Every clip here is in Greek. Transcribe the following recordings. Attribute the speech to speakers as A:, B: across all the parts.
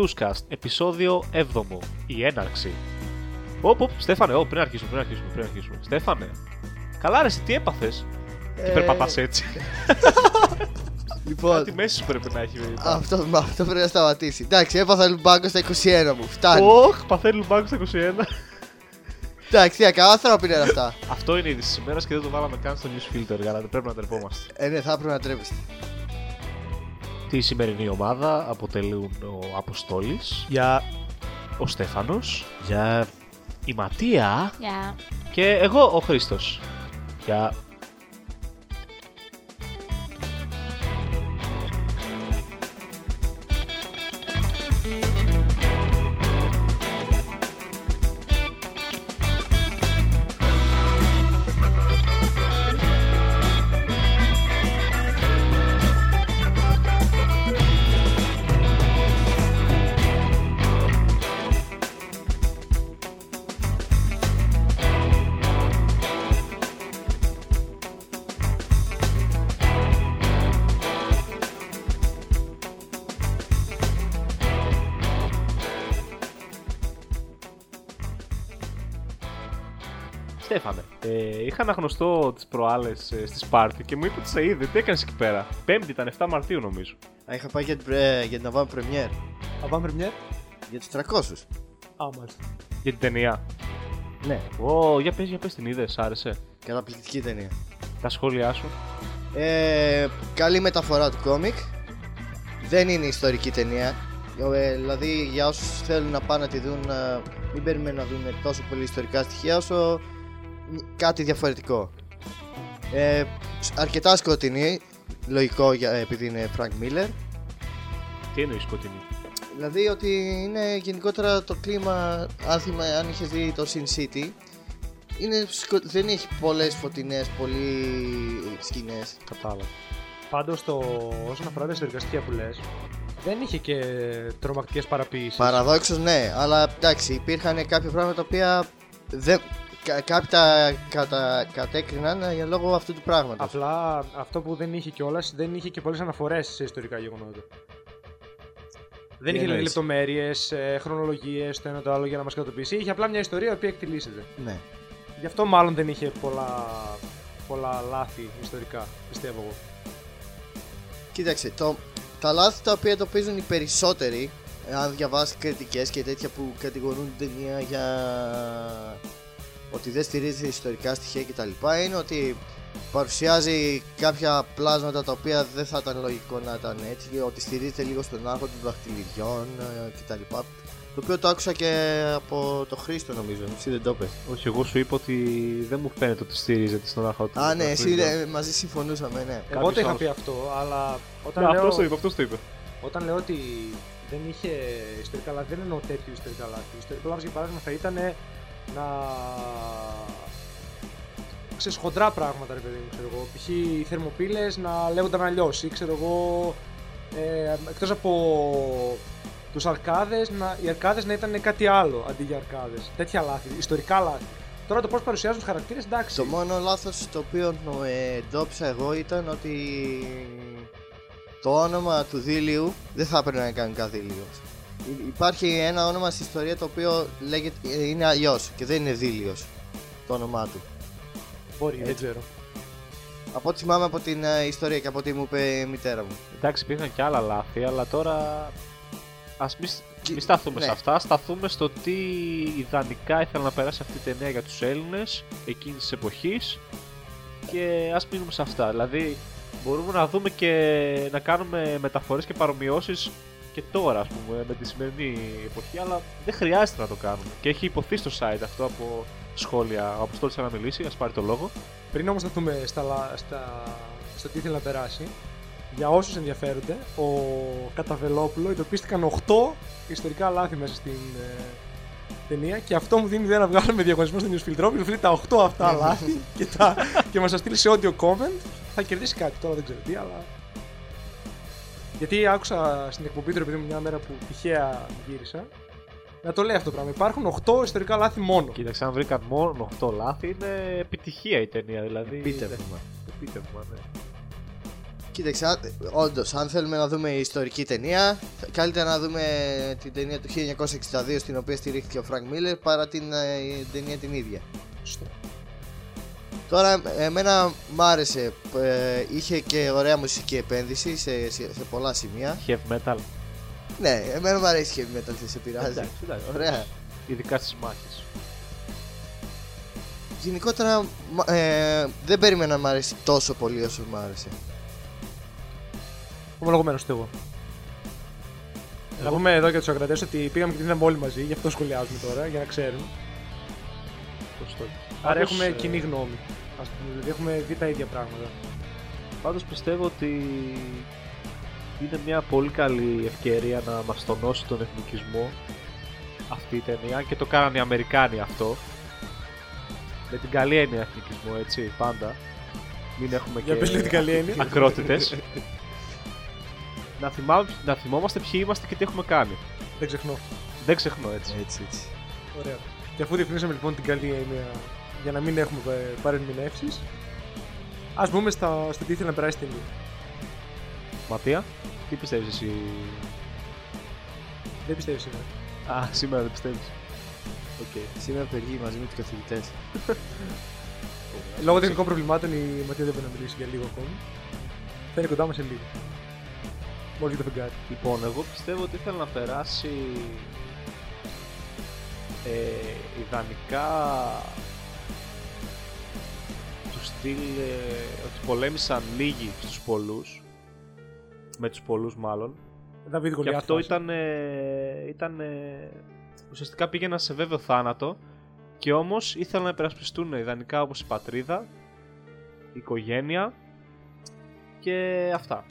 A: Newscast, επεισόδιο 7. Η έναρξη. Ωπ, ωπ, Στέφανε, ω, πριν αρχίσουμε, πριν αρχίσουμε, πριν αρχίσουμε. Στέφανε, καλά ρε, εσύ τι έπαθες; Τι
B: Ε,
A: περπατάς έτσι;
B: Λοιπόν,
A: Κάτι μέση σου πρέπει να έχει.
B: αυτό, μα, αυτό πρέπει να σταματήσει. Εντάξει, έπαθα λουμπάγκο στα 21 μου. Φτάνει.
A: Ωχ, παθαίνει λουμπάκου στα 21.
B: Εντάξει, τι καλά άνθρωποι είναι αυτά.
A: Αυτό είναι η είδηση της ημέρας και δεν το βάλαμε καν στο news filter, για να δεν πρέπει να τρεπόμαστε.
B: Ε, ναι, θα έπρεπε να τρέπεστε.
A: Τη σημερινή ομάδα αποτελούν ο Αποστόλης,
C: Για
A: ο Στέφανος, για η Ματία
D: Γεια.
A: και εγώ ο Χρήστος. Για... ε, είχα αναγνωστό τις προάλλες ε, στη Σπάρτη και μου είπε ότι σε είδε. Τι έκανες εκεί πέρα; Πέμπτη ήταν 7 Μαρτίου νομίζω.
B: Α, είχα πάει για την, πρε- για την Αβάμ Πρεμιέρ.
C: θα πάμε πρεμιέρ.
B: Για τους 300.
C: Α, μάλιστα.
A: Για την ταινία.
B: Ναι,
A: Ω, για πες, για πες την είδες, άρεσε.
B: καταπληκτική ταινία.
A: Τα σχόλιά σου.
B: Ε, καλή μεταφορά του κόμικ. Δεν είναι ιστορική ταινία. Ε, δηλαδή για όσους θέλουν να πάνε να τη δουν, ε, μην περιμένουν να δουν τόσο πολύ ιστορικά στοιχεία όσο κάτι διαφορετικό. Ε, αρκετά σκοτεινή, λογικό για, επειδή είναι Frank Miller.
A: Τι εννοείς σκοτεινή;
B: Δηλαδή ότι είναι γενικότερα το κλίμα, αν, θυμά, αν είχες δει το Sin City, είναι, σκο- δεν έχει πολλές φωτεινές, πολύ σκηνές.
A: Κατάλαβα.
C: Πάντως, όσον αφορά τα ιστορικά στοιχεία που λες, δεν είχε και τρομακτικές παραποίησεις.
B: Παραδόξως ναι, αλλά εντάξει, υπήρχαν κάποια πράγματα τα οποία δεν, κα, κάποιοι τα κατα, κατέκριναν ε, για λόγω αυτού του πράγματος.
C: Απλά αυτό που δεν είχε κιόλας, δεν είχε και πολλές αναφορές σε ιστορικά γεγονότα. Δεν είχε
B: εννοείς;
C: λεπτομέρειες, χρονολογίες, το ένα το άλλο για να μας κατοποιήσει. Είχε απλά μια ιστορία η οποία εκτελήσεται.
B: Ναι.
C: Γι' αυτό μάλλον δεν είχε πολλά, πολλά λάθη ιστορικά, πιστεύω εγώ.
B: Κοίταξε, το, τα λάθη τα οποία τοπίζουν οι περισσότεροι, αν διαβάσεις κριτικές και τέτοια που κατηγορούν την ταινία για ότι δεν στηρίζει ιστορικά στοιχεία κτλ. είναι ότι παρουσιάζει κάποια πλάσματα τα οποία δεν θα ήταν λογικό να ήταν έτσι, και ότι στηρίζεται λίγο στον άγχο των δαχτυλιδιών ε, κτλ. Το οποίο το άκουσα και από το Χρήστο νομίζω. Εσύ δεν το είπες.
A: Όχι, εγώ σου είπα ότι δεν μου φαίνεται ότι στηρίζεται στον αρχό του.
B: Α, ναι, εσύ
A: Φίλο.
B: ε, μαζί συμφωνούσαμε, ναι.
C: Εγώ
A: Κάποιος
C: το είχα
A: άλλος.
C: πει αυτό, αλλά όταν,
A: Ναι,
C: λέω,
A: αυτός το είπε, αυτός το είπε.
C: όταν λέω ότι δεν είχε ιστορικά λάθη, δεν εννοώ τέτοιο ιστορικά λάθη. Ιστορικό λάθος για παράδειγμα θα ήταν να. ξέρεις, χοντρά πράγματα, ρε παιδί μου, ξέρω εγώ. Π.χ. οι θερμοπύλες να λέγονταν αλλιώς ή ξέρω εγώ. Ε, εκτός από τους αρκάδες, να, οι αρκάδες να ήταν κάτι άλλο αντί για αρκάδες. Τέτοια λάθη, ιστορικά λάθη. Τώρα το πώς παρουσιάζουν τους χαρακτήρες, εντάξει.
B: Το μόνο λάθος το οποίο ε, εντόπισα εγώ ήταν ότι το όνομα του δίλιου δεν θα έπρεπε να είναι κανονικά δίλιος. Υ- Υπάρχει ένα όνομα στη ιστορία το οποίο λέγεται, ε, είναι αλλιώ και δεν είναι δίλιος το όνομά του.
C: Μπορεί, δεν
B: Έτσι.
C: ξέρω.
B: Από ό,τι θυμάμαι από την ε, ιστορία και από ό,τι μου είπε η μητέρα μου.
A: Εντάξει, υπήρχαν και άλλα λάθη, αλλά τώρα. Α μην
B: Κι-
A: μη σταθούμε
B: ναι.
A: σε αυτά. Σταθούμε στο τι ιδανικά ήθελα να περάσει αυτή η ταινία για τους Έλληνες εκείνης της εποχής. Και ας μείνουμε σε αυτά. Δηλαδή, μπορούμε να δούμε και να κάνουμε μεταφορές και παρομοιώσεις και τώρα, ας πούμε, με τη σημερινή εποχή, αλλά δεν χρειάζεται να το κάνουμε. Και έχει υποθεί στο site αυτό από σχόλια. Ο Αποστόλης θέλει να μιλήσει, ας πάρει το λόγο.
C: Πριν όμως σταθούμε στα, λα- στα, στο τι ήθελε να περάσει, για όσους ενδιαφέρονται, ο Καταβελόπουλο εντοπίστηκαν 8 ιστορικά λάθη μέσα στην ε, ταινία και αυτό μου δίνει ιδέα να βγάλουμε διαγωνισμό στο Newsfilter. Όποιος βρει τα 8 αυτά λάθη και, τα, και μας τα στείλει σε audio comment, θα κερδίσει κάτι. Τώρα δεν ξέρω τι, αλλά... Γιατί άκουσα στην εκπομπή του, επειδή μου μια μέρα που τυχαία γύρισα, να το λέει αυτό το πράγμα. Υπάρχουν 8 ιστορικά λάθη μόνο.
A: Κοίταξε, αν βρήκαν μόνο 8 λάθη, είναι επιτυχία η ταινία. Δηλαδή.
B: Επίτευγμα.
A: Επίτευγμα, ναι.
B: Κοίταξε, αν- όντως, αν θέλουμε να δούμε ιστορική ταινία, καλύτερα να δούμε την ταινία του 1962 στην οποία στηρίχθηκε ο Φρανκ Μίλλερ παρά την ε, ταινία την ίδια.
C: Σωστό.
B: Τώρα, εμένα μ' άρεσε. ε, είχε και ωραία μουσική επένδυση σε, σε, σε πολλά σημεία.
A: Heavy metal.
B: Ναι, εμένα μου αρέσει και η metal, δεν σε πειράζει.
A: Εντάξει, εντάξει.
B: Ωραία.
A: Ειδικά στις μάχες.
B: Γενικότερα, μ- ε, δεν περίμενα να μ' αρέσει τόσο πολύ όσο μ' άρεσε.
C: Ομολογουμένως το εγώ. Να πούμε εδώ για τους ακρατές ότι πήγαμε και την είδαμε όλοι μαζί, γι' αυτό σχολιάζουμε τώρα, για να ξέρουν. Άρα
A: Πάντως,
C: έχουμε
A: ε,
C: κοινή γνώμη. Ας πούμε, δηλαδή έχουμε δει τα ίδια πράγματα.
A: Πάντως πιστεύω ότι είναι μια πολύ καλή ευκαιρία να μας τονώσει τον εθνικισμό αυτή η ταινία και το κάνανε οι Αμερικάνοι αυτό με την καλή έννοια εθνικισμό έτσι πάντα μην έχουμε
C: Για πες λίγο την καλή έννοια.
A: ακρότητες να, θυμά, να θυμόμαστε ποιοι είμαστε και τι έχουμε κάνει
C: Δεν ξεχνώ.
A: δεν ξεχνώ έτσι
B: Έτσι, έτσι.
C: Ωραία. Και αφού διευκρινίσαμε λοιπόν την καλή έννοια για να μην έχουμε παρεμηνεύσει, ας μπούμε στα, στο τι ήθελε να περάσει η ταινία.
A: Ματία, τι πιστεύεις εσύ;
C: Δεν πιστεύεις σήμερα.
A: Α, σήμερα δεν πιστεύεις Οκ.
B: Σήμερα απεργεί μαζί με τους καθηγητές.
C: Λόγω τεχνικών προβλημάτων η Ματία δεν μπορεί να μιλήσει για λίγο ακόμη. Θα είναι κοντά μας σε λίγο. Μόλις το φεγγάρι.
A: Λοιπόν, εγώ πιστεύω ότι ήθελα να περάσει ε, ιδανικά του στυλ ε, ότι πολέμησαν λίγοι στους πολλούς με τους πολλούς μάλλον
C: Δαβίδ
A: και
C: Γολιάθ.
A: αυτό
C: φάση.
A: ήταν, ε, ήταν ε, ουσιαστικά πήγαιναν σε βέβαιο θάνατο και όμως ήθελαν να υπερασπιστούν ιδανικά όπως η πατρίδα η οικογένεια και αυτά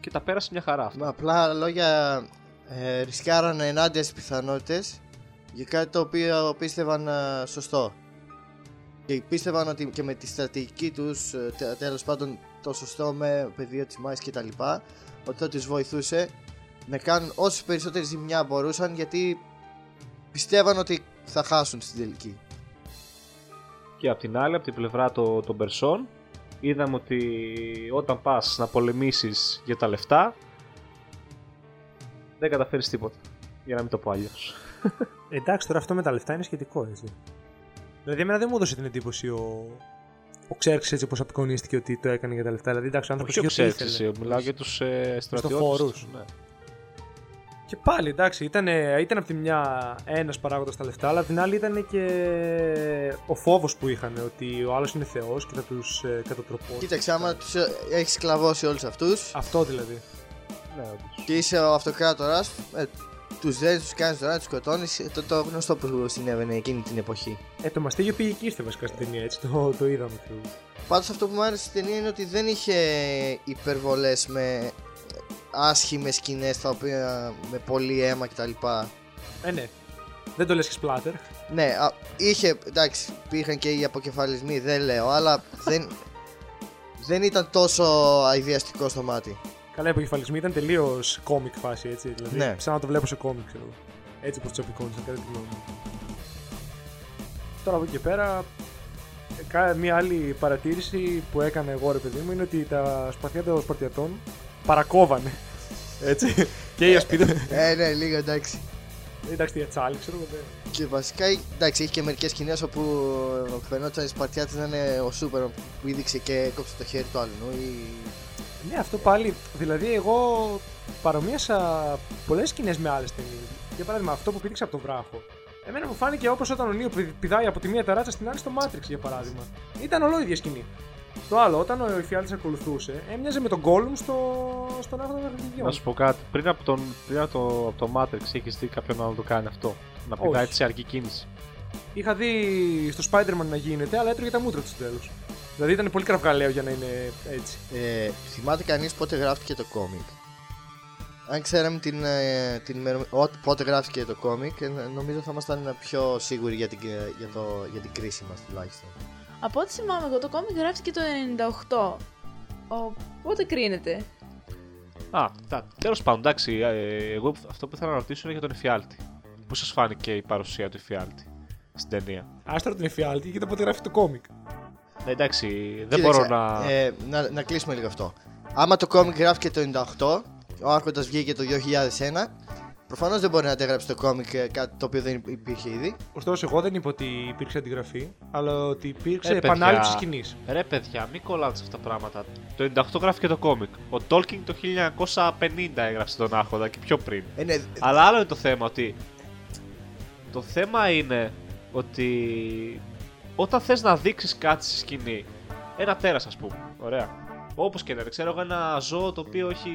A: και τα πέρασε μια χαρά αυτά
B: Με απλά λόγια ε, ρισκάρανε ενάντια στις πιθανότητες για κάτι το οποίο πίστευαν ε, σωστό. Και πίστευαν ότι και με τη στρατηγική τους, ε, τέλος πάντων το σωστό με πεδίο τη μάχη κτλ., ότι θα του βοηθούσε να κάνουν όσε περισσότερη ζημιά μπορούσαν γιατί πιστεύαν ότι θα χάσουν στην τελική.
A: Και απ' την άλλη, από την πλευρά το- των Περσών, είδαμε ότι όταν πας να πολεμήσεις για τα λεφτά, δεν καταφέρεις τίποτα. Για να μην το πω αλλιώς.
C: Εντάξει, τώρα αυτό με τα λεφτά είναι σχετικό έτσι. Δηλαδή, εμένα δεν μου έδωσε την εντύπωση ο, ο Ξέρξης έτσι όπως απεικονίστηκε ότι το έκανε για τα λεφτά. Δηλαδή, εντάξει, ο άνθρωπος
A: Όχι ο Ξέρξης, μιλάω για τους ε, στρατιώτες.
C: φόρους.
A: Ναι.
C: Και πάλι εντάξει, ήταν, ήταν από τη μια ένας παράγοντας τα λεφτά, αλλά απ' την άλλη ήταν και ο φόβος που είχαν ότι ο άλλος είναι Θεός και θα τους ε, κατατροπώσει.
B: Κοίταξε, άμα τους έχεις σκλαβώσει όλους αυτούς
C: Αυτό δηλαδή.
A: Ναι, όντως.
B: και είσαι ο αυτοκράτορας, ε, τους δες, τους κάνει τώρα, τους σκοτώνεις. Το, το γνωστό που συνέβαινε εκείνη την εποχή.
C: Ε, το μαστίγιο πήγε εκεί στη βασικά στην ταινία, έτσι το, το είδαμε. Το...
B: Πάντως αυτό που μου άρεσε στην ταινία είναι ότι δεν είχε υπερβολές με άσχημες σκηνές τα οποία με πολύ αίμα κτλ.
C: Ε, ναι. Δεν το λες και σπλάτερ.
B: Ναι, α, είχε, εντάξει, υπήρχαν και οι αποκεφαλισμοί, δεν λέω, αλλά δεν, δεν ήταν τόσο αειδιαστικό στο μάτι.
C: Καλά, οι αποκεφαλισμοί ήταν τελείως κόμικ φάση, έτσι. Δηλαδή,
B: Ναι.
C: σαν να το βλέπω σε κόμικ, ξέρω εγώ. Έτσι πως τους απεικόνισαν, κατά τη γνώμη μου. Τώρα από εκεί και πέρα, ε, κα- μία άλλη παρατήρηση που έκανα εγώ, ρε παιδί μου, είναι ότι τα σπαθιά των Σπαρτιατών παρακόβανε. Έτσι. και η ασπίδα.
B: ε, ναι, λίγο εντάξει.
C: Εντάξει, για τσάλι, ξέρω εγώ. δεν-
B: Και βασικά, εντάξει, έχει και μερικές σκηνές όπου φαινόταν η σπαρτιά της να είναι ο Σούπερ που πήδηξε και έκοψε το χέρι του άλλου. Ή...
C: Ναι, αυτό πάλι. Δηλαδή, εγώ παρομοίασα πολλές σκηνές με άλλες ταινίες. Για παράδειγμα, αυτό που πήδηξε από τον βράχο. Εμένα μου φάνηκε όπως όταν ο Νίο πηδ- πηδάει από τη μία ταράτσα στην άλλη στο Matrix, για παράδειγμα. Ήταν ολόιδια σκηνή. Το άλλο, όταν ο Εφιάλτη ακολουθούσε, έμοιαζε με τον Gollum στο, στον άγχο των
A: Να
C: παιχνιδιών.
A: σου πω κάτι. Πριν από, τον, πριν από, το, από το Matrix έχεις δει κάποιον άλλο να το κάνει αυτό; Να
C: Όχι.
A: πηδάει έτσι σε αρκή κίνηση;
C: Είχα δει στο Spider-Man να γίνεται, αλλά έτρωγε τα μούτρα του στο τέλος. Δηλαδή ήταν πολύ κραυγαλαίο για να είναι έτσι.
B: Ε, θυμάται κανείς πότε γράφτηκε το κόμικ; Αν ξέραμε την, ε, την ημερο- ό- πότε γράφτηκε το κόμικ, ε, νομίζω θα ήμασταν πιο σίγουροι για την, ε, για το, για την κρίση μας τουλάχιστον.
D: Από ό,τι θυμάμαι εγώ, το κόμικ γράφτηκε το 98. Οπότε κρίνεται;
A: Α, τέλος πάντων, εντάξει. ε, εγώ αυτό που ήθελα να ρωτήσω είναι για τον Εφιάλτη. Πώς σας φάνηκε η παρουσία του Εφιάλτη στην ταινία;
C: Άσ' τον Εφιάλτη και κοίτα πότε γράφει το κόμικ.
A: Ναι, εντάξει, δεν
B: Κοίταξε,
A: μπορώ να.
B: Ε, να, να κλείσουμε λίγο αυτό. άμα το κόμικ γράφηκε το 98, ο Άρχοντας βγήκε το 2001, προφανώς δεν μπορεί να αντέγραψε το κόμικ ε, κάτι το οποίο δεν υπήρχε ήδη.
C: Ωστόσο, εγώ δεν είπα ότι υπήρξε αντιγραφή, αλλά ότι υπήρξε
A: Ε, παιδιά.
C: επανάληψη σκηνής.
A: Ρε παιδιά, μην κολλάτε σε αυτά τα πράγματα. Το 98 γράφηκε το κόμικ. Ο Tolkien το 1950 έγραψε τον Άρχοντα και πιο πριν.
B: Ε, ναι,
A: Αλλά άλλο είναι το θέμα ότι. Το θέμα είναι ότι όταν θες να δείξεις κάτι στη σκηνή, ένα τέρας ας πούμε, ωραία. Όπως και να είναι, ξέρω εγώ ένα ζώο το οποίο έχει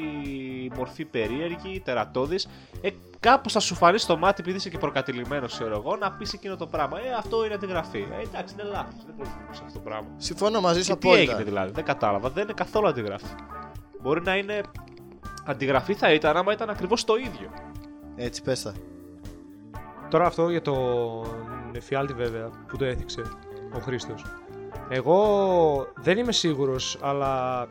A: μορφή περίεργη, τερατώδης, ε, κάπως θα σου φανεί στο μάτι επειδή είσαι και προκατηλημένος ξέρω εγώ να πεις εκείνο το πράγμα. Ε, αυτό είναι αντιγραφή. Ε, εντάξει, είναι λάθος, δεν μπορεί να πεις αυτό το πράγμα.
B: συμφωνώ μαζί σου
A: Και τι
B: απόλυτα.
A: έγινε δηλαδή, δεν κατάλαβα, δεν είναι καθόλου αντιγραφή. Μπορεί να είναι. Αντιγραφή θα ήταν άμα ήταν ακριβώς το ίδιο.
B: Έτσι, πες τα.
C: Τώρα αυτό για τον εφιάλτη βέβαια που το έθιξε ο Χρήστος. Εγώ δεν είμαι σίγουρος, αλλά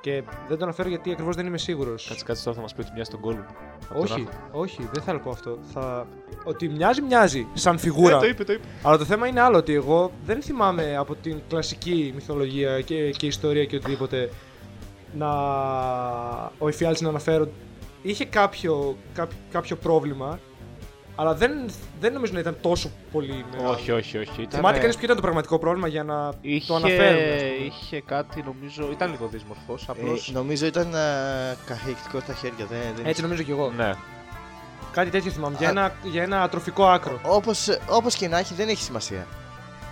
C: και δεν το αναφέρω γιατί ακριβώς δεν είμαι σίγουρος.
A: Κάτσε, κάτσε τώρα θα μας πεις ότι μοιάζει τον Gollum.
C: όχι, όχι, δεν θα πω αυτό. Θα... Ότι μοιάζει, μοιάζει σαν φιγούρα.
A: Ε, το είπε, το είπε.
C: Αλλά το θέμα είναι άλλο ότι εγώ δεν θυμάμαι από την κλασική μυθολογία και, και ιστορία και οτιδήποτε να ο Εφιάλτης να αναφέρω είχε κάποιο, κάποιο, κάποιο πρόβλημα αλλά δεν, δεν νομίζω να ήταν τόσο πολύ μεγάλο.
A: Όχι, όχι, όχι. Ήταν,
C: Θυμάται κανείς ποιο ήταν το πραγματικό πρόβλημα για να
A: είχε,
C: το αναφέρουμε. ας πούμε.
A: Είχε κάτι, νομίζω. Ήταν λίγο δύσμορφος, απλώς...
B: Ε, νομίζω ήταν ε, καχεκτικό στα χέρια. Δεν, δεν
C: Έτσι νομίζω κι εγώ.
A: Ναι.
C: Κάτι τέτοιο θυμάμαι. Για
B: Α.
C: ένα, για ένα ατροφικό άκρο.
B: Όπως, όπως και να έχει, δεν έχει σημασία.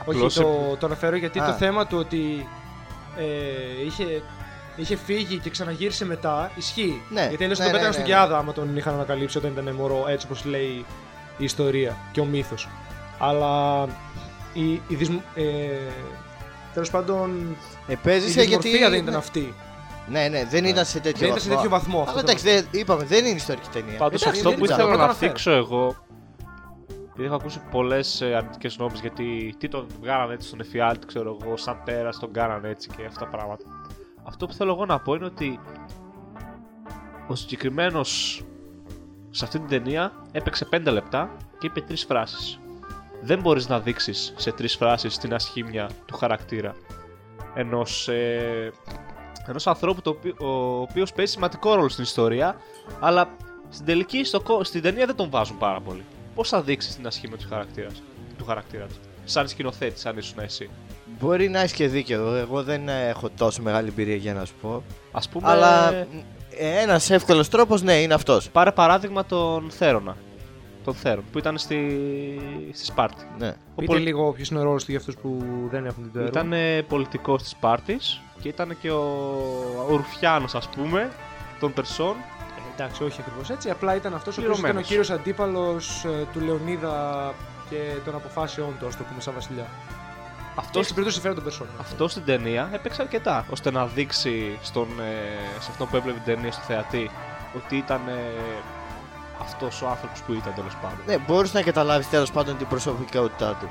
A: Απλώς
C: Όχι, το, το αναφέρω γιατί
B: Α.
C: το θέμα του ότι ε, είχε, είχε φύγει και ξαναγύρισε μετά ισχύει.
B: Ναι,
C: γιατί αλλιώ
B: ναι,
C: τον
B: ναι,
C: πέταγαν
B: ναι,
C: στον
B: ναι.
C: Κιάδα άμα τον είχαν ανακαλύψει όταν ήταν μωρό, έτσι όπως λέει η ιστορία και ο μύθος. Αλλά η, η δυσμ- ε, τέλος πάντων
B: Ε,
C: η
B: παίζησε γιατί.
C: δυσμορφία δεν ήταν αυτή.
B: Ναι, ναι, δεν ήταν σε τέτοιο
C: Δεν ήταν σε τέτοιο βαθμό αυτό.
B: Αλλά
C: το
B: εντάξει, δεν, είπαμε, δεν είναι ιστορική ταινία.
A: Πάντως
C: Εντάξει,
A: αυτό
C: δεν
A: που
C: ήταν,
A: ήθελα
C: εγώ το
A: να
C: αναφέρω.
A: θίξω εγώ. Επειδή έχω ακούσει πολλές ε, αρνητικές νόμε γιατί τι τον βγάλανε έτσι στον εφιάλτη, ξέρω εγώ, σαν τέρα τον κάνανε έτσι και αυτά τα πράγματα. Αυτό που θέλω εγώ να πω είναι ότι ο συγκεκριμένος σε αυτή την ταινία έπαιξε 5 λεπτά και είπε τρεις φράσεις. Δεν μπορείς να δείξεις σε τρεις φράσεις την ασχήμια του χαρακτήρα ενός ε, ενός ανθρώπου το οποίο, ο οποίος παίζει σημαντικό ρόλο στην ιστορία, αλλά στην τελική στο, κο- στην ταινία δεν τον βάζουν πάρα πολύ. Πώς θα δείξεις την ασχήμια του χαρακτήρα, του χαρακτήρα του, σαν σκηνοθέτη, αν ήσουν εσύ.
B: Μπορεί να έχεις και δίκιο. Εγώ δεν έχω τόσο μεγάλη εμπειρία για να σου πω.
A: Α πούμε,
B: Αλλά ένας εύκολος τρόπος, ναι, είναι αυτός.
A: πάρε παράδειγμα τον Θέρονα. Τον Θέρον που ήταν στη, στη Σπάρτη.
B: Ναι.
A: Ο
C: Πείτε
A: πολ-
C: λίγο ποιο είναι ο ρόλος του για αυτούς που δεν έχουν την το έργο.
A: Ήταν πολιτικός της Σπάρτης και ήταν και ο, ο Ρουφιάνο, ας πούμε, των Περσών.
C: Ε, εντάξει, όχι ακριβώς έτσι. Απλά ήταν αυτός ο οποίος ήταν ο
A: Πληρωμένος.
C: κύριος αντίπαλος του Λεωνίδα και των αποφάσεών του, ας το πούμε, σαν βασιλιά.
A: Αυτό
C: Αυτό στην περίπτωση φέρει τον Περσόνα.
A: Αυτό στην ταινία έπαιξε αρκετά ώστε να δείξει στον, ε, σε αυτό που έβλεπε την ταινία στο θεατή ότι ήταν ε, αυτός ο άνθρωπος που ήταν τέλος πάντων.
B: Ναι, μπορείς να καταλάβεις τέλος πάντων την προσωπικότητά του.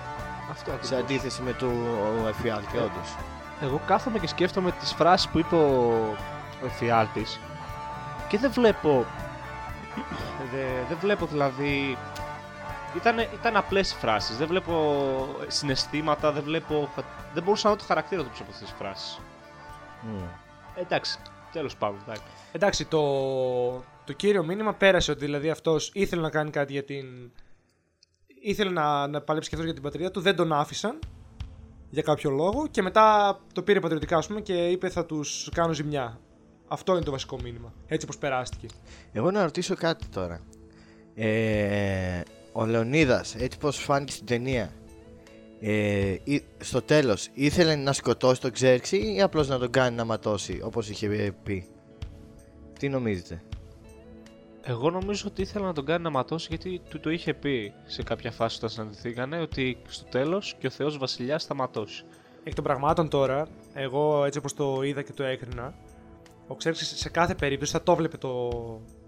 A: Αυτό
B: Σε
A: ακριβώς.
B: αντίθεση με του εφιάλτη,
A: Ε,
B: όντως.
A: Εγώ κάθομαι και σκέφτομαι τις φράσεις που είπε ο, ο εφιάλτης και δεν βλέπω. δε, δεν βλέπω δηλαδή. Ήταν, ήταν απλές οι φράσεις. Δεν βλέπω συναισθήματα, δεν βλέπω. Δεν μπορούσα να δω το χαρακτήρα τους πίσω από αυτές τις φράσεις. Ε, εντάξει, τέλος πάντων. Εντάξει.
C: Εντάξει, το, το κύριο μήνυμα πέρασε ότι δηλαδή αυτός ήθελε να κάνει κάτι για την. ήθελε να, να παλέψει και αυτός για την πατρίδα του, δεν τον άφησαν για κάποιο λόγο και μετά το πήρε πατριωτικά, ας πούμε, και είπε θα τους κάνω ζημιά. Αυτό είναι το βασικό μήνυμα. Έτσι όπως περάστηκε.
B: Εγώ να ρωτήσω κάτι τώρα. Ε, ο Λεωνίδας, έτσι πως φάνηκε στην ταινία, ε, ή- στο τέλος ήθελε να σκοτώσει τον Ξέρξη ή απλώς να τον κάνει να ματώσει όπως είχε πει; Τι νομίζετε;
A: Εγώ νομίζω ότι ήθελα να τον κάνει να ματώσει γιατί του το είχε πει σε κάποια φάση όταν συναντηθήκανε ότι στο τέλος και ο Θεός Βασιλιάς θα ματώσει.
C: Εκ των πραγμάτων τώρα, εγώ έτσι όπως το είδα και το έκρινα, ο Ξέρξης σε κάθε περίπτωση θα το βλέπε το,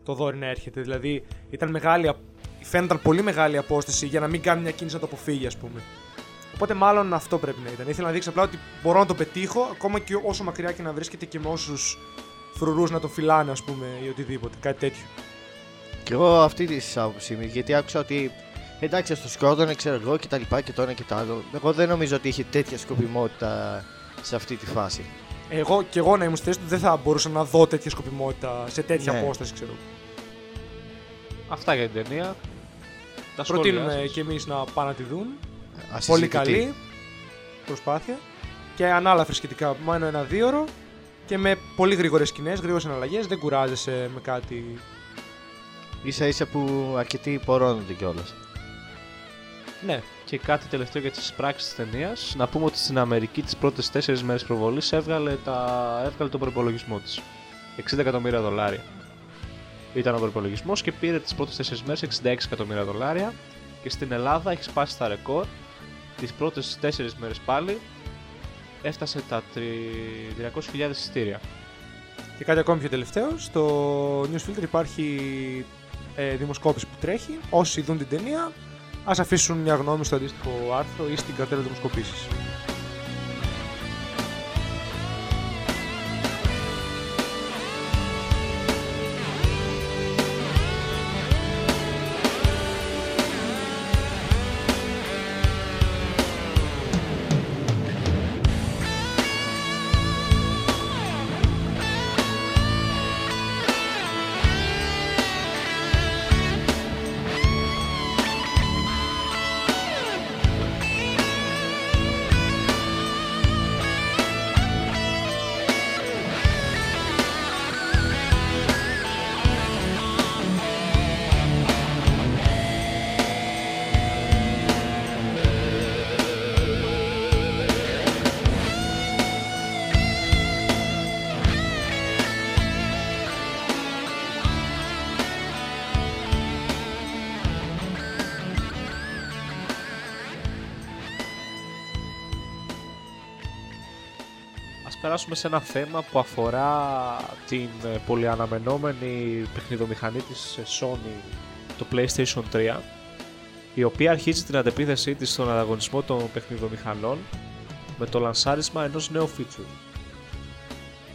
C: το δόρυ να έρχεται. Δηλαδή ήταν μεγάλη, απ- φαίνονταν πολύ μεγάλη απόσταση για να μην κάνει μια κίνηση να το αποφύγει, ας πούμε. Οπότε μάλλον αυτό πρέπει να ήταν. Ήθελα να δείξει απλά ότι μπορώ να το πετύχω, ακόμα και όσο μακριά και να βρίσκεται και με όσους φρουρούς να τον φυλάνε, ας πούμε, ή οτιδήποτε. Κάτι τέτοιο.
B: Και εγώ αυτή τη άποψη είμαι, γιατί άκουσα ότι εντάξει, στο σκότωνε, ξέρω εγώ και τα λοιπά και το ένα και το άλλο. Εγώ δεν νομίζω ότι είχε τέτοια σκοπιμότητα σε αυτή τη φάση.
C: Εγώ και εγώ να ήμουν στη θέση του δεν θα μπορούσα να δω τέτοια σκοπιμότητα σε τέτοια
B: Ναι.
C: απόσταση, ξέρω.
A: Αυτά για την ταινία. Τα σχόλιά
C: Προτείνουμε
A: σας.
C: και εμείς να πάνε να τη δουν.
B: Ασυζητητή.
C: Πολύ καλή προσπάθεια. Και ανάλαφρη σχετικά, μόνο ένα δίωρο. Και με πολύ γρήγορες σκηνές, γρήγορες αναλλαγέ. Δεν κουράζεσαι με κάτι.
B: Ίσα ίσα που αρκετοί πορώνονται κιόλας.
C: Ναι,
A: Και κάτι τελευταίο για τις πράξεις τη ταινίας. Να πούμε ότι στην Αμερική τις πρώτες 4 μέρες προβολής έβγαλε, τα... έβγαλε τον προπολογισμό της. 60 εκατομμύρια δολάρια. Ήταν ο προπολογισμός και πήρε τις πρώτες 4 μέρες 66 εκατομμύρια δολάρια. Και στην Ελλάδα έχει σπάσει τα ρεκόρ. Τις πρώτες 4 μέρες πάλι έφτασε τα τρι- 300.000 εισιτήρια.
C: Και κάτι ακόμη πιο τελευταίο, στο Newsfilter υπάρχει ε, δημοσκόπηση που τρέχει. Όσοι δουν την ταινία, ας αφήσουν μια γνώμη στο αντίστοιχο άρθρο ή στην καρτέλα δημοσκοπήσεις.
A: Περάσουμε σε ένα θέμα που αφορά την ε, πολυαναμενόμενη παιχνιδομηχανή της ε, Sony, το PlayStation 3, η οποία αρχίζει την αντεπίθεσή της στον ανταγωνισμό των παιχνιδομηχανών με το λανσάρισμα ενός νέου feature.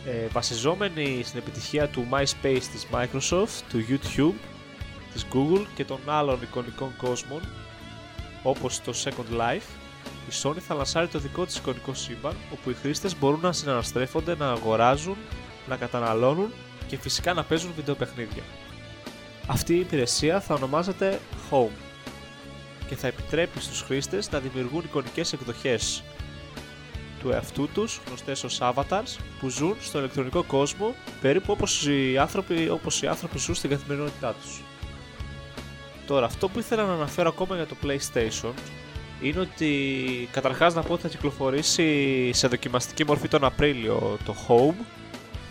A: Ε, βασιζόμενη στην επιτυχία του MySpace της Microsoft, του YouTube, της Google και των άλλων εικονικών κόσμων όπως το Second Life, η Sony θα λανσάρει το δικό της εικονικό σύμπαν όπου οι χρήστες μπορούν να συναναστρέφονται, να αγοράζουν, να καταναλώνουν και φυσικά να παίζουν βιντεοπαιχνίδια. Αυτή η υπηρεσία θα ονομάζεται Home και θα επιτρέπει στους χρήστες να δημιουργούν εικονικές εκδοχές του εαυτού τους, γνωστές ως avatars, που ζουν στο ηλεκτρονικό κόσμο περίπου όπως οι άνθρωποι, όπως οι άνθρωποι ζουν στην καθημερινότητά τους. Τώρα, αυτό που ήθελα να αναφέρω ακόμα για το PlayStation είναι ότι καταρχάς να πω ότι θα κυκλοφορήσει σε δοκιμαστική μορφή τον Απρίλιο το Home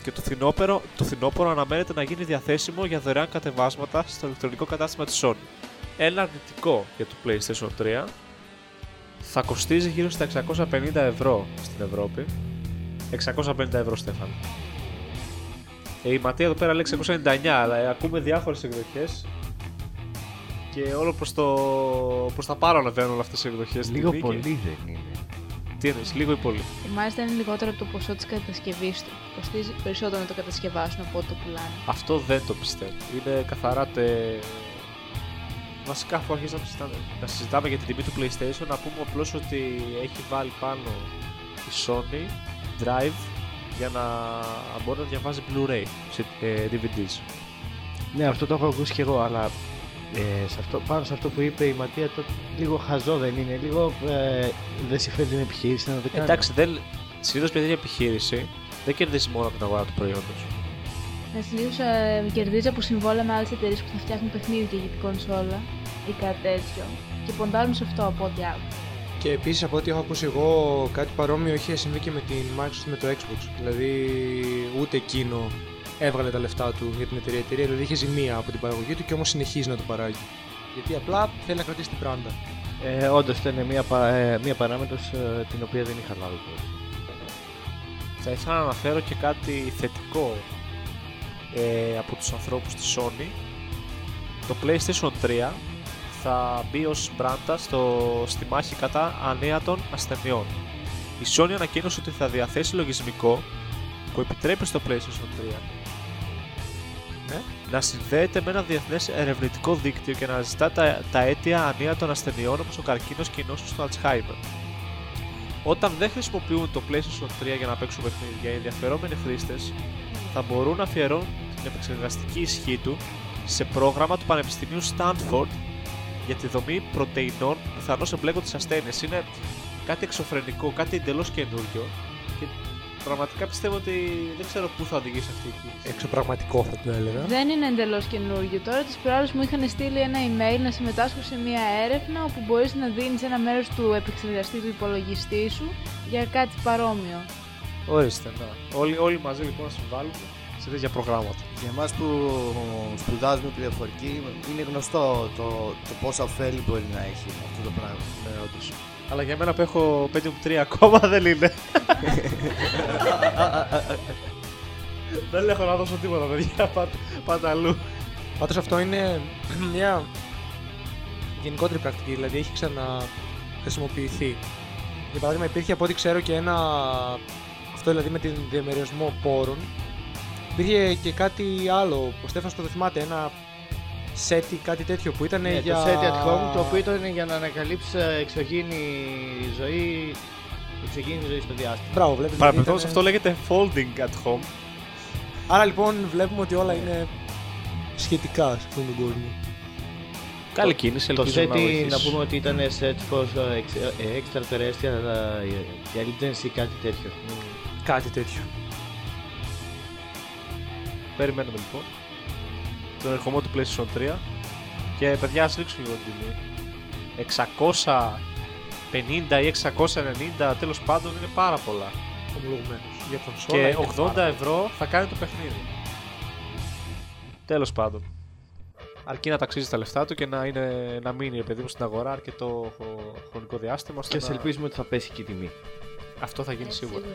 A: και το φθινόπωρο, το φθινόπωρο αναμένεται να γίνει διαθέσιμο για δωρεάν κατεβάσματα στο ηλεκτρονικό κατάστημα της Sony. Ένα αρνητικό για το PlayStation 3 θα κοστίζει γύρω στα 650 ευρώ στην Ευρώπη. 650 ευρώ Στέφαν. Ε, η Ματία εδώ πέρα λέει 699, αλλά ε, ακούμε διάφορες εκδοχές και όλο προς, το... προς τα πάνω ανεβαίνουν όλες αυτές οι εκδοχές.
B: Λίγο
A: Τιμή και-
B: πολύ δεν είναι.
A: Τι εννοείς, λίγο ή πολύ;
D: Και μάλιστα είναι λιγότερο από το ποσό της κατασκευής του. Κοστίζει περισσότερο να το κατασκευάσουν από ό,τι το πουλάνε.
A: Αυτό δεν το πιστεύω. Είναι καθαρά τε... Βασικά, αφού αρχίσαμε να συζητάμε, να συζητάμε για την τιμή του PlayStation, να πούμε απλώς ότι έχει βάλει πάνω η Sony Drive για να μπορεί να διαβάζει Blu-ray σε ε, DVDs.
B: Ναι, αυτό το έχω ακούσει κι εγώ, αλλά ε, σε αυτό, πάνω σε αυτό που είπε η Ματία, το, λίγο χαζό δεν είναι. Λίγο ε, δεν συμφέρει την επιχείρηση να το κάνει.
A: Εντάξει, δεν... συνήθως μια τέτοια επιχείρηση δεν κερδίζει μόνο από την αγορά του προϊόντος.
D: Να συνήθως ε, κερδίζει από συμβόλαια με άλλες εταιρείες που θα φτιάχνουν παιχνίδια για την κονσόλα ή κάτι τέτοιο. Και ποντάρουν σε αυτό από ό,τι άλλο.
C: Και επίσης από ό,τι έχω ακούσει εγώ, κάτι παρόμοιο είχε συμβεί και με την Microsoft με το Xbox. Δηλαδή, ούτε εκείνο έβγαλε τα λεφτά του για την εταιρεία. Η εταιρεία δηλαδή είχε ζημία από την παραγωγή του και όμως συνεχίζει να το παράγει. Γιατί απλά θέλει να κρατήσει την πράντα.
B: Ε, Όντως ήταν μια, πα, ε, μια παράμετρος την οποία δεν είχα λάβει υπόψη.
A: Θα ήθελα να αναφέρω και κάτι θετικό ε, από τους ανθρώπους της Sony. Το PlayStation 3 θα μπει ως μπράντα στο, στη μάχη κατά ανίατων ασθενειών. Η Sony ανακοίνωσε ότι θα διαθέσει λογισμικό που επιτρέπει στο PlayStation 3
C: Ναι.
A: να συνδέεται με ένα διεθνές ερευνητικό δίκτυο και να ζητά τα, τα αίτια ανίατων ασθενειών όπως ο καρκίνος και η νόσος του Alzheimer. όταν δεν χρησιμοποιούν το PlayStation 3 για να παίξουν παιχνίδια, οι ενδιαφερόμενοι χρήστες θα μπορούν να αφιερώνουν την επεξεργαστική ισχύ του σε πρόγραμμα του Πανεπιστημίου Stanford για τη δομή πρωτεϊνών που πιθανώς εμπλέκονται σε ασθένειες. Είναι κάτι εξωφρενικό, κάτι εντελώς καινούριο και πραγματικά πιστεύω ότι δεν ξέρω πού θα οδηγήσει αυτή η κίνηση.
C: Εξωπραγματικό θα το έλεγα.
D: Δεν είναι εντελώς καινούργιο. Τώρα τις προάλλες μου είχαν στείλει ένα email να συμμετάσχω σε μια έρευνα όπου μπορείς να δίνεις ένα μέρος του επεξεργαστή του υπολογιστή σου για κάτι παρόμοιο.
A: Ορίστε, να. Όλοι, όλοι μαζί λοιπόν να συμβάλλουμε σε τέτοια προγράμματα.
B: Για εμάς που σπουδάζουμε πληροφορική είναι γνωστό το, το πόσα ωφέλη μπορεί να έχει αυτό το πράγμα.
A: Ναι, όντως. Αλλά για μένα που έχω Pentium 3 ακόμα δεν είναι. δεν έχω να δώσω τίποτα, παιδιά. Πάτε, πάτε αλλού.
C: Πάντως αυτό είναι μια γενικότερη πρακτική, δηλαδή έχει ξαναχρησιμοποιηθεί. Για παράδειγμα, υπήρχε από ό,τι ξέρω και ένα. Αυτό δηλαδή με την διαμερισμό πόρων. Υπήρχε και κάτι άλλο. Ο Στέφανος το δεν θυμάται, ένα σέτι, κάτι τέτοιο που ήταν
B: Ναι,
C: για.
B: Το set at home το οποίο ήταν για να ανακαλύψει ε, εξωγήινη ζωή, εξωγήινη ζωή στο διάστημα.
C: Μπράβο, βλέπετε.
A: Παραπληθώ,
C: ήταν-
A: αυτό λέγεται folding at home.
C: Άρα λοιπόν βλέπουμε ότι όλα είναι σχετικά σε αυτόν τον κόσμο.
A: Καλή κίνηση,
B: Το
A: ελπίζω
B: set
A: να
B: να
A: βοηθήσει.
B: πούμε ότι ήταν set for uh, ex- ε, extraterrestrial uh, intelligence ή κάτι τέτοιο.
C: Κάτι τέτοιο.
A: Περιμένουμε λοιπόν τον ερχομό του PlayStation 3 και παιδιά ας ρίξουμε λίγο την τιμή 650 ή 690 τέλος πάντων είναι πάρα πολλά
C: Ομολογουμένως. Για κονσόλα.
A: και
C: είναι
A: 80
C: πάρα
A: ευρώ θα κάνει το παιχνίδι τέλος πάντων αρκεί να ταξίζει τα λεφτά του και να, είναι, να μείνει παιδί μου στην αγορά αρκετό χο- χρονικό διάστημα ώστε
B: Και σε
A: να-
B: ελπίζουμε ότι θα πέσει και η τιμή.
A: αυτό θα γίνει σίγουρα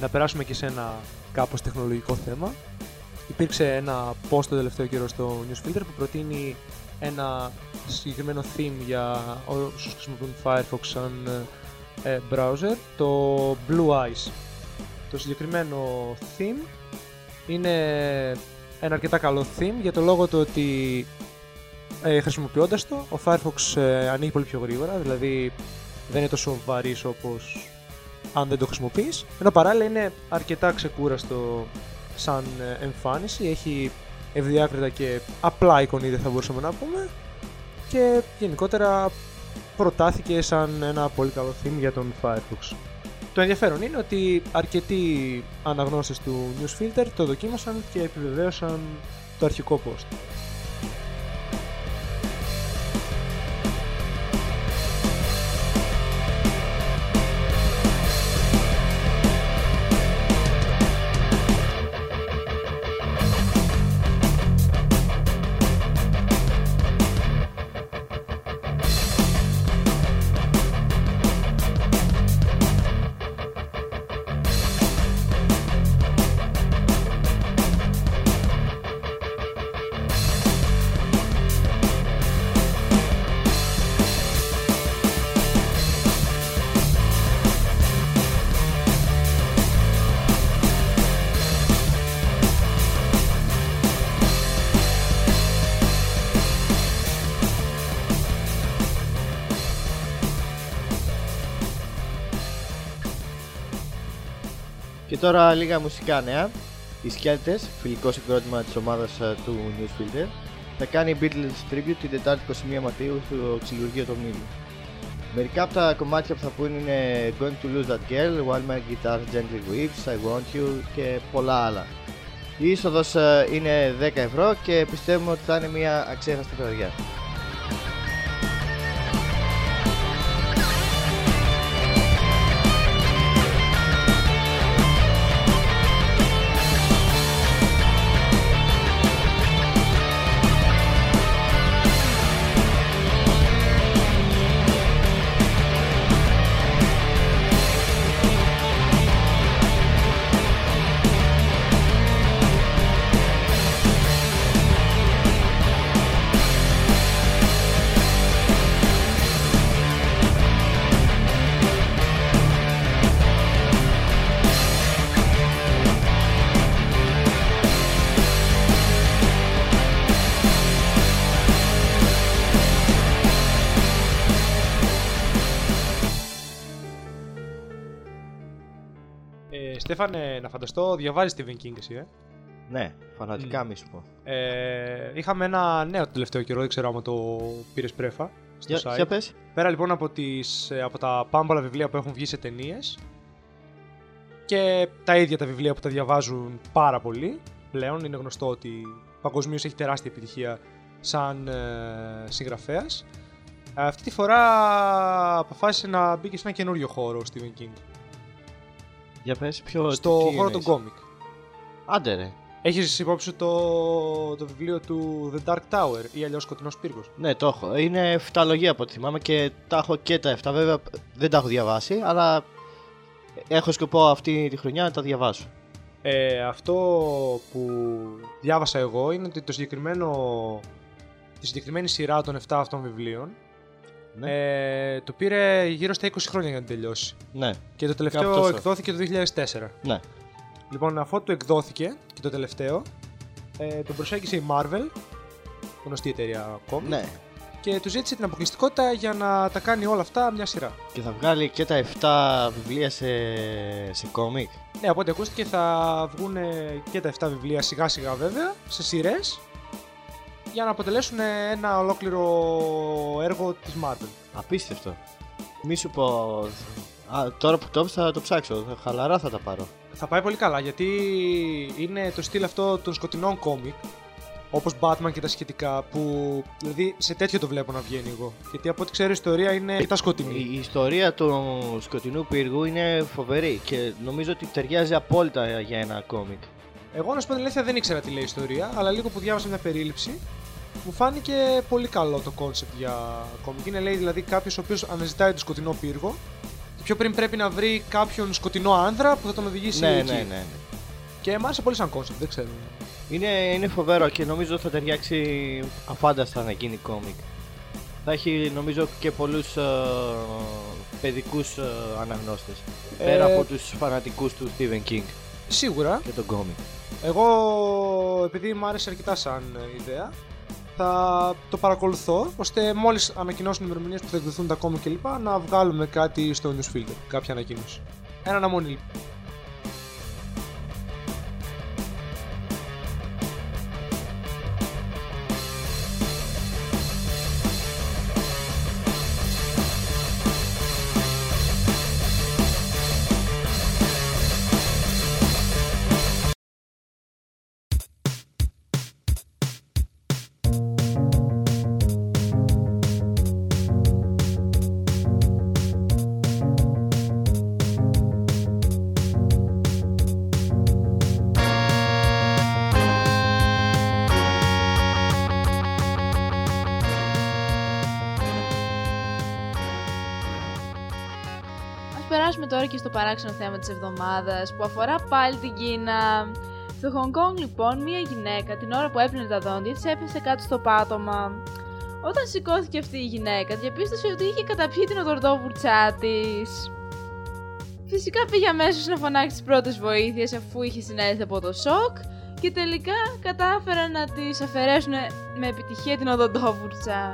C: να περάσουμε και σε ένα κάπως τεχνολογικό θέμα. Υπήρξε ένα post το τελευταίο καιρό στο Newsfilter που προτείνει ένα συγκεκριμένο theme για όσους χρησιμοποιούν Firefox σαν ε, browser, το Blue Eyes. Το συγκεκριμένο theme είναι ένα αρκετά καλό theme για το λόγο του ότι ε, χρησιμοποιώντας το, ο Firefox ε, ανοίγει πολύ πιο γρήγορα, δηλαδή δεν είναι τόσο βαρύς όπως αν δεν το χρησιμοποιείς ενώ παράλληλα είναι αρκετά ξεκούραστο σαν ε, εμφάνιση έχει ευδιάκριτα και απλά εικονίδια θα μπορούσαμε να πούμε και γενικότερα προτάθηκε σαν ένα πολύ καλό theme για τον Firefox. Το ενδιαφέρον είναι ότι αρκετοί αναγνώστες του Newsfilter το δοκίμασαν και επιβεβαίωσαν το αρχικό post.
B: Τώρα λίγα μουσικά νέα. Η οι Σκέλτες, φιλικό συγκρότημα της ομάδας ε, του Newsfilter, θα κάνει Beatles Tribute την Τετάρτη 21 Μαρτίου στο ξυλουργείο του Μήλου. Μερικά από τα κομμάτια που θα πούν είναι Going to Lose That Girl, While My Guitar Gently Weeps, I Want You και πολλά άλλα. Η είσοδος ε, είναι 10 ευρώ και πιστεύουμε ότι θα είναι μια αξέχαστη βραδιά.
C: Στέφανε, να φανταστώ, διαβάζεις Stephen King εσύ, ε;
B: Ναι, φανατικά μη σου πω.
C: ε. Είχαμε ένα νέο το τελευταίο καιρό, δεν ξέρω αν το πήρες πρέφα. Στο
B: Για,
C: site.
B: για πες.
C: Πέρα λοιπόν από, τις, ε, από τα πάμπολα βιβλία που έχουν βγει σε ταινίες και τα ίδια τα βιβλία που τα διαβάζουν πάρα πολύ πλέον, είναι γνωστό ότι παγκοσμίως έχει τεράστια επιτυχία σαν ε, συγγραφέας. Αυτή τη φορά αποφάσισε να μπει και σε ένα καινούριο χώρο ο Stephen King.
B: Για πες, ποιο,
C: στο
B: τι
C: χώρο
B: εννοείς;
C: των κόμικ.
B: Άντε ρε.
C: Έχεις υπόψη σου το, το βιβλίο του The Dark Tower ή αλλιώς Σκοτεινός Πύργος;
B: Ναι, το έχω. Είναι 7 λογία από ό,τι θυμάμαι και τα έχω και τα 7. Βέβαια δεν τα έχω διαβάσει, αλλά έχω σκοπό αυτή τη χρονιά να τα διαβάσω.
C: Ε, αυτό που διάβασα εγώ είναι ότι το συγκεκριμένο, τη συγκεκριμένη σειρά των 7 αυτών βιβλίων ε, το πήρε γύρω στα 20 χρόνια για να τελειώσει.
B: Ναι,
C: Και το τελευταίο
B: Κάπου τόσο.
C: εκδόθηκε το 2004.
B: ναι.
C: Λοιπόν, αφού το εκδόθηκε και το τελευταίο, ε, τον προσέγγισε η Marvel, γνωστή εταιρεία κόμικ,
B: ναι.
C: και του ζήτησε την αποκλειστικότητα για να τα κάνει όλα αυτά μια σειρά.
B: Και θα βγάλει και τα 7 βιβλία σε, σε κόμικ.
C: Ναι, από ό,τι ακούστηκε θα βγουν και τα 7 βιβλία σιγά σιγά βέβαια, σε σειρές, για να αποτελέσουν ένα ολόκληρο έργο της Marvel.
B: Απίστευτο. Μη σου πω. Α, τώρα που το είπες θα το ψάξω. Χαλαρά θα τα πάρω.
C: Θα πάει πολύ καλά γιατί είναι το στυλ αυτό των σκοτεινών κόμικ, όπως Batman και τα σχετικά, που δηλαδή σε τέτοιο το βλέπω να βγαίνει εγώ. Γιατί από ό,τι ξέρω η ιστορία είναι αρκετά σκοτεινή.
B: Η ιστορία του σκοτεινού πύργου είναι φοβερή και νομίζω ότι ταιριάζει απόλυτα για ένα κόμικ.
C: Εγώ να σου πω την αλήθεια δεν ήξερα τι λέει η ιστορία, αλλά λίγο που διάβασα μια περίληψη, μου φάνηκε πολύ καλό το κόνσεπτ για κόμικ. Είναι λέει δηλαδή κάποιος ο οποίος αναζητάει το σκοτεινό πύργο και πιο πριν πρέπει να βρει κάποιον σκοτεινό άνδρα που θα τον οδηγήσει
B: Ναι,
C: εκεί.
B: ναι, ναι.
C: Και μου άρεσε πολύ σαν κόνσεπτ, δεν ξέρω.
B: Είναι, είναι φοβερό και νομίζω θα ταιριάξει αφάνταστα να γίνει κόμικ. Θα έχει νομίζω και πολλούς ε, παιδικούς ε, αναγνώστες. Πέρα
C: Ε,
B: από τους φανατικούς του Stephen King
C: Σίγουρα.
B: και τον κόμικ.
C: Εγώ, επειδή μου άρεσε αρκετά σαν ε, ιδέα, θα το παρακολουθώ ώστε μόλις ανακοινώσουν οι ημερομηνίες που θα εκδοθούν τα κόμικ κλπ. να βγάλουμε κάτι στο newsfilter, κάποια ανακοίνωση. Ένα αναμονή λοιπόν.
D: Περάσουμε τώρα και στο παράξενο θέμα της εβδομάδας που αφορά πάλι την Κίνα. Στο Χονγκ Κόνγκ λοιπόν μία γυναίκα την ώρα που έπλυνε τα δόντια της έπεσε κάτω στο πάτωμα. Όταν σηκώθηκε αυτή η γυναίκα διαπίστωσε ότι είχε καταπιεί την οδορδόβουρτσά της. Φυσικά πήγε αμέσως να φωνάξει τις πρώτες βοήθειες αφού είχε συνέλθει από το σοκ και τελικά κατάφεραν να της αφαιρέσουν με επιτυχία την οδοντόβουρτσα.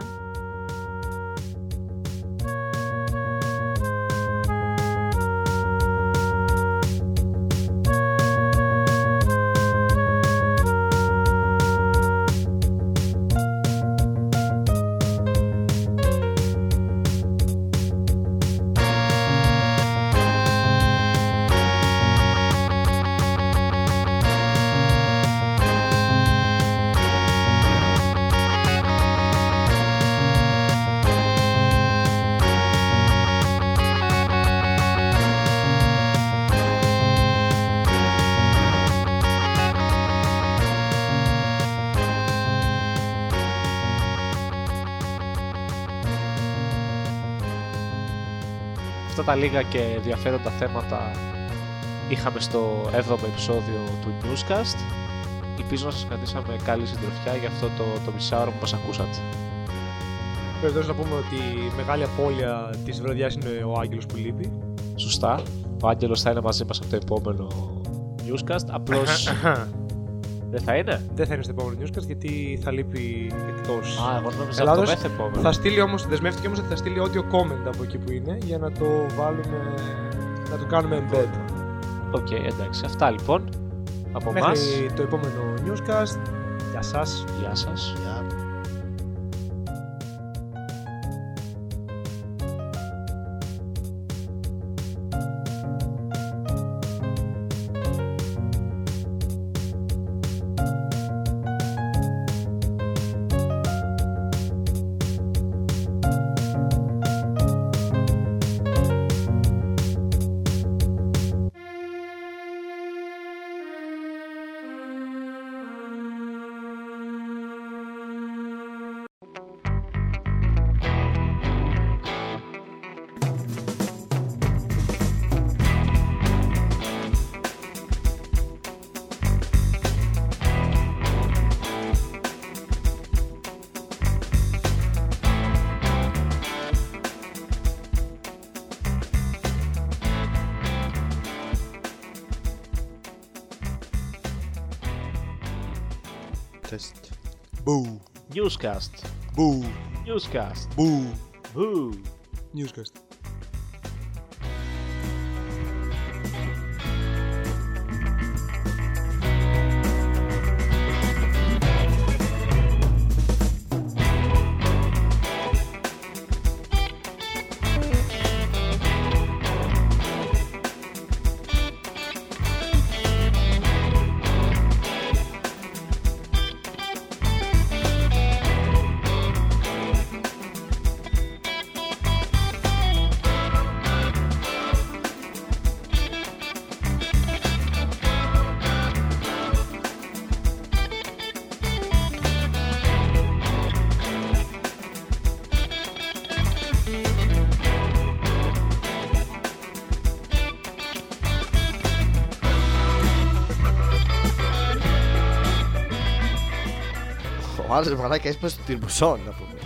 A: Αυτά τα λίγα και ενδιαφέροντα θέματα είχαμε στο 7ο επεισόδιο του Newscast. Ελπίζω να σας κρατήσαμε καλή συντροφιά για αυτό το, το μισάωρο που μας ακούσατε.
C: Πρέπει να πούμε ότι η μεγάλη απώλεια της βραδιάς είναι ο Άγγελος που λείπει.
A: Σωστά. Ο Άγγελος θα είναι μαζί μας από το επόμενο Newscast. Απλώς δεν θα είναι;
C: Δεν θα είναι στο επόμενο newscast γιατί θα λείπει εκτός
A: Α, εγώ νόμιζα από το
C: Ελλάδος.
A: μέθε επόμενο.
C: Θα στείλει όμως, δεσμεύτηκε όμως ότι θα στείλει audio comment από εκεί που είναι για να το βάλουμε, να το κάνουμε embed.
A: OK, εντάξει. Αυτά λοιπόν. Από εμάς.
C: Μέχρι το επόμενο newscast. Γεια σας.
A: Γεια σας.
B: Γεια.
A: Newscast.
C: Boo.
A: Newscast.
C: Boo.
A: Boo.
C: Newscast.
B: Ο άλλος μαλάκα έσπασε το τυρμπουσόν να πούμε.